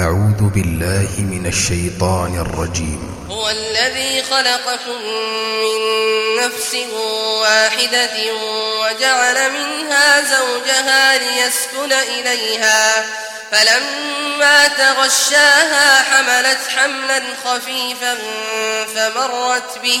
أعوذ بالله من الشيطان الرجيم. هو الذي خلقكم من نفس واحدة وجعل منها زوجها ليسكن إليها. فلما تغشاها حملت حملا خفيفا فمرت به.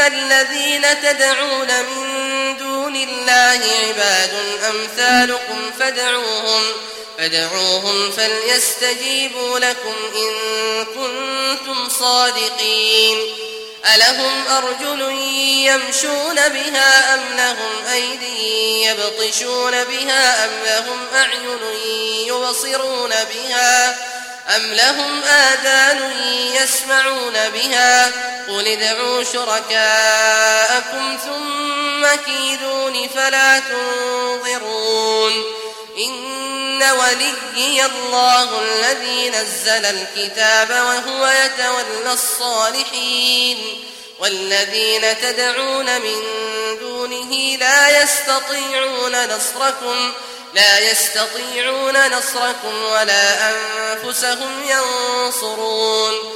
الذين تدعون من دون الله عباد أمثالكم فادعوهم فادعوهم فليستجيبوا لكم إن كنتم صادقين ألهم أرجل يمشون بها أم لهم أيدي يبطشون بها أم لهم أعين يبصرون بها أم لهم آذان يسمعون بها قل ادعوا شركاءكم ثم كيدون فلا تنظرون إن وليي الله الذي نزل الكتاب وهو يتولى الصالحين والذين تدعون من دونه لا يستطيعون نصركم لا يستطيعون نصركم ولا أنفسهم ينصرون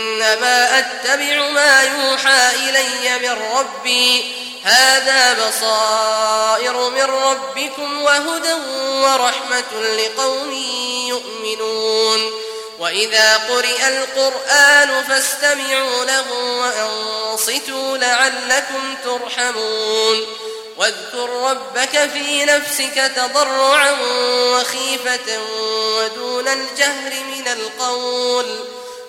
إنما أتبع ما يوحى إلي من ربي. هذا بصائر من ربكم وهدى ورحمة لقوم يؤمنون. وإذا قرئ القرآن فاستمعوا له وأنصتوا لعلكم ترحمون. واذكر ربك في نفسك تضرعا وخيفة ودون الجهر من القول.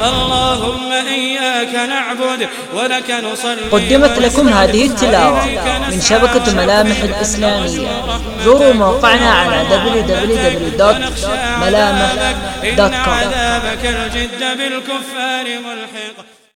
اللهم إياك نعبد ولك نصلي قدمت لكم هذه التلاوة من شبكة ملامح الإسلامية. زوروا موقعنا على www.ملامح.com عذابك الجد بالكفار ملحق.